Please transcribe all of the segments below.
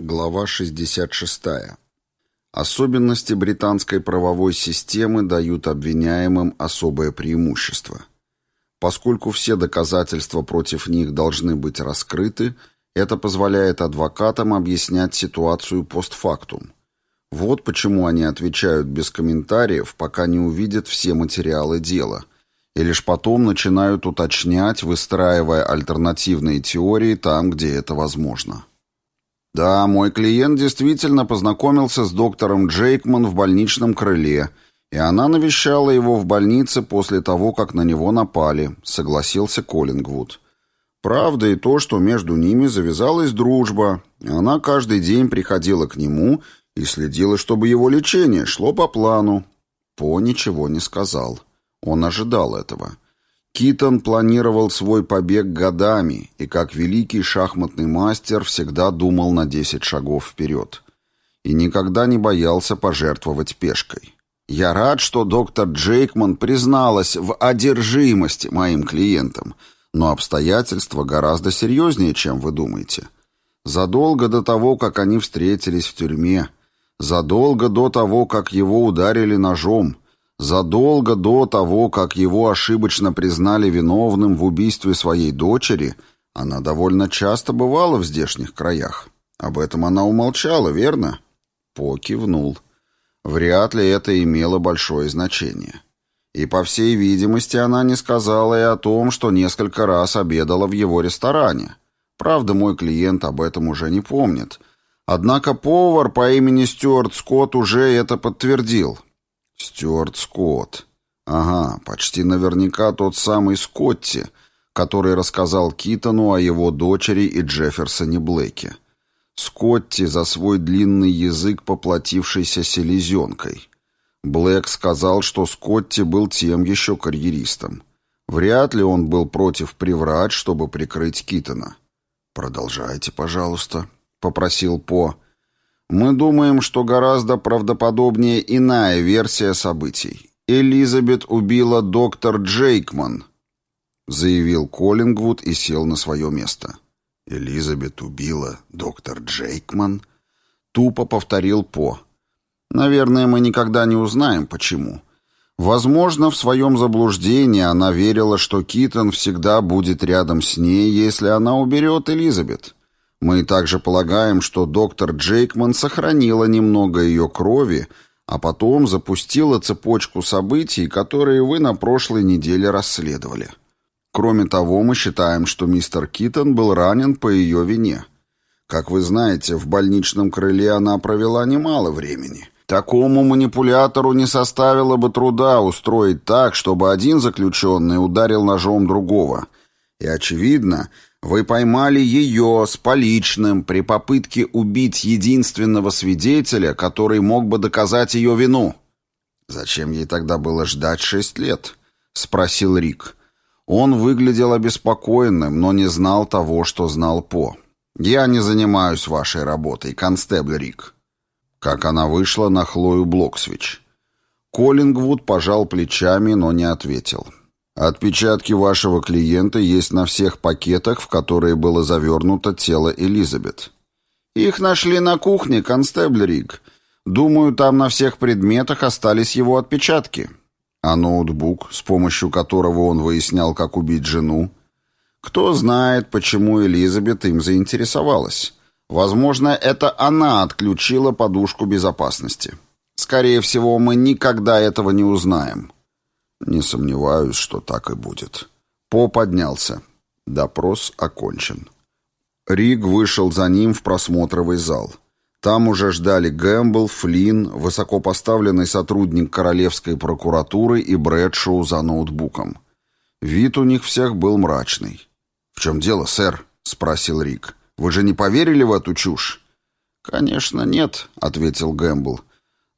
Глава 66. Особенности британской правовой системы дают обвиняемым особое преимущество. Поскольку все доказательства против них должны быть раскрыты, это позволяет адвокатам объяснять ситуацию постфактум. Вот почему они отвечают без комментариев, пока не увидят все материалы дела, и лишь потом начинают уточнять, выстраивая альтернативные теории там, где это возможно. Да, мой клиент действительно познакомился с доктором Джейкман в больничном крыле, и она навещала его в больнице после того, как на него напали, согласился Коллингвуд. Правда и то, что между ними завязалась дружба. Она каждый день приходила к нему и следила, чтобы его лечение шло по плану. По ничего не сказал. Он ожидал этого. Китон планировал свой побег годами и, как великий шахматный мастер, всегда думал на десять шагов вперед. И никогда не боялся пожертвовать пешкой. Я рад, что доктор Джейкман призналась в одержимости моим клиентам, но обстоятельства гораздо серьезнее, чем вы думаете. Задолго до того, как они встретились в тюрьме, задолго до того, как его ударили ножом, Задолго до того, как его ошибочно признали виновным в убийстве своей дочери, она довольно часто бывала в здешних краях. Об этом она умолчала, верно? По кивнул. Вряд ли это имело большое значение. И, по всей видимости, она не сказала и о том, что несколько раз обедала в его ресторане. Правда, мой клиент об этом уже не помнит. Однако повар по имени Стюарт Скотт уже это подтвердил. Стюарт Скотт. Ага, почти наверняка тот самый Скотти, который рассказал Китону о его дочери и Джефферсоне Блэке. Скотти за свой длинный язык поплатившийся селезенкой. Блэк сказал, что Скотти был тем еще карьеристом. Вряд ли он был против приврать, чтобы прикрыть Китона. «Продолжайте, пожалуйста», — попросил По. Мы думаем, что гораздо правдоподобнее иная версия событий. Элизабет убила доктор Джейкман, заявил Коллингвуд и сел на свое место. Элизабет убила доктор Джейкман? Тупо повторил По. Наверное, мы никогда не узнаем, почему. Возможно, в своем заблуждении она верила, что Китон всегда будет рядом с ней, если она уберет Элизабет. Мы также полагаем, что доктор Джейкман сохранила немного ее крови, а потом запустила цепочку событий, которые вы на прошлой неделе расследовали. Кроме того, мы считаем, что мистер Китон был ранен по ее вине. Как вы знаете, в больничном крыле она провела немало времени. Такому манипулятору не составило бы труда устроить так, чтобы один заключенный ударил ножом другого. И, очевидно, вы поймали ее с поличным при попытке убить единственного свидетеля, который мог бы доказать ее вину. Зачем ей тогда было ждать шесть лет? Спросил Рик. Он выглядел обеспокоенным, но не знал того, что знал По. «Я не занимаюсь вашей работой, констебль Рик». Как она вышла на Хлою Блоксвич. Коллингвуд пожал плечами, но не ответил. Отпечатки вашего клиента есть на всех пакетах, в которые было завернуто тело Элизабет. Их нашли на кухне, констебль Рик. Думаю, там на всех предметах остались его отпечатки. А ноутбук, с помощью которого он выяснял, как убить жену? Кто знает, почему Элизабет им заинтересовалась. Возможно, это она отключила подушку безопасности. Скорее всего, мы никогда этого не узнаем. Не сомневаюсь, что так и будет. По поднялся. Допрос окончен. Риг вышел за ним в просмотровый зал. Там уже ждали Гэмбл, Флинн, высокопоставленный сотрудник Королевской прокуратуры и Брэдшоу за ноутбуком. Вид у них всех был мрачный. «В чем дело, сэр?» — спросил Рик. «Вы же не поверили в эту чушь?» «Конечно, нет», — ответил Гэмбл.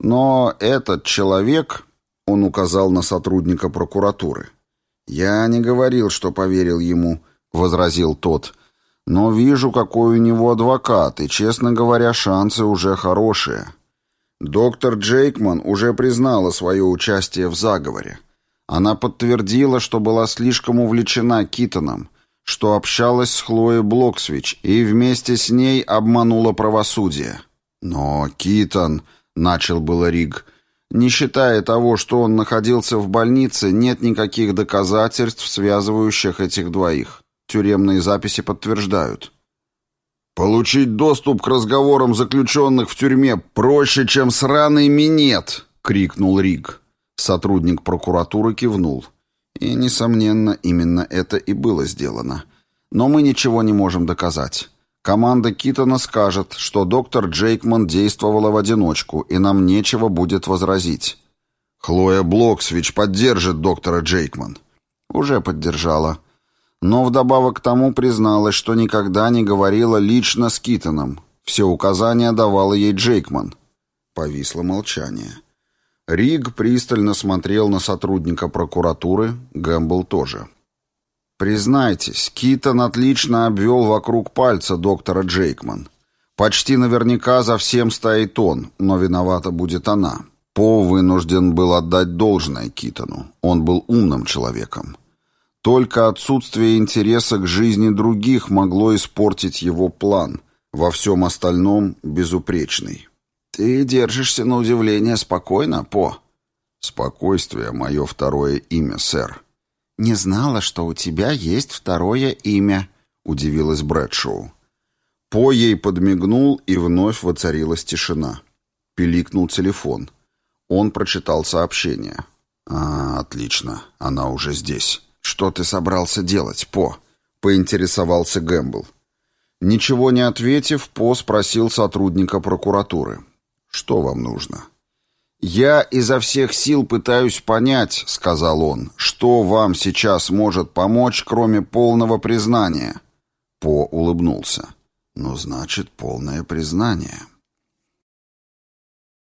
«Но этот человек...» Он указал на сотрудника прокуратуры. «Я не говорил, что поверил ему», — возразил тот. «Но вижу, какой у него адвокат, и, честно говоря, шансы уже хорошие. Доктор Джейкман уже признала свое участие в заговоре. Она подтвердила, что была слишком увлечена Китоном, что общалась с Хлоей Блоксвич и вместе с ней обманула правосудие. Но Китон, начал было Риг, не считая того, что он находился в больнице, нет никаких доказательств, связывающих этих двоих. Тюремные записи подтверждают. «Получить доступ к разговорам заключенных в тюрьме проще, чем сраный минет!» — крикнул Риг. Сотрудник прокуратуры кивнул. И, несомненно, именно это и было сделано. Но мы ничего не можем доказать. Команда Китона скажет, что доктор Джейкман действовала в одиночку, и нам нечего будет возразить. Хлоя Блоксвич поддержит доктора Джейкман. Уже поддержала. Но вдобавок к тому призналась, что никогда не говорила лично с Китоном. Все указания давала ей Джейкман. Повисло молчание. Риг пристально смотрел на сотрудника прокуратуры, Гэмбл тоже. Признайтесь, Китон отлично обвел вокруг пальца доктора Джейкман. Почти наверняка за всем стоит он, но виновата будет она. По вынужден был отдать должное Китону. Он был умным человеком. Только отсутствие интереса к жизни других могло испортить его план. Во всем остальном безупречный. «Ты держишься на удивление спокойно, По?» «Спокойствие — мое второе имя, сэр». «Не знала, что у тебя есть второе имя», — удивилась Брэдшоу. По ей подмигнул, и вновь воцарилась тишина. Пиликнул телефон. Он прочитал сообщение. «А, отлично, она уже здесь. Что ты собрался делать, По?» — поинтересовался Гэмбл. Ничего не ответив, По спросил сотрудника прокуратуры. «Что вам нужно?» «Я изо всех сил пытаюсь понять», — сказал он, — «что вам сейчас может помочь, кроме полного признания?» По улыбнулся. «Ну, значит, полное признание».